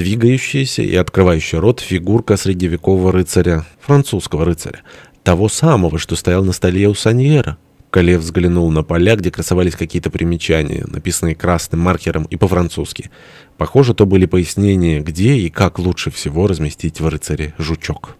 двигающаяся и открывающая рот фигурка средневекового рыцаря, французского рыцаря, того самого, что стоял на столе у Саньера. Кале взглянул на поля, где красовались какие-то примечания, написанные красным маркером и по-французски. Похоже, то были пояснения, где и как лучше всего разместить в рыцаре жучок.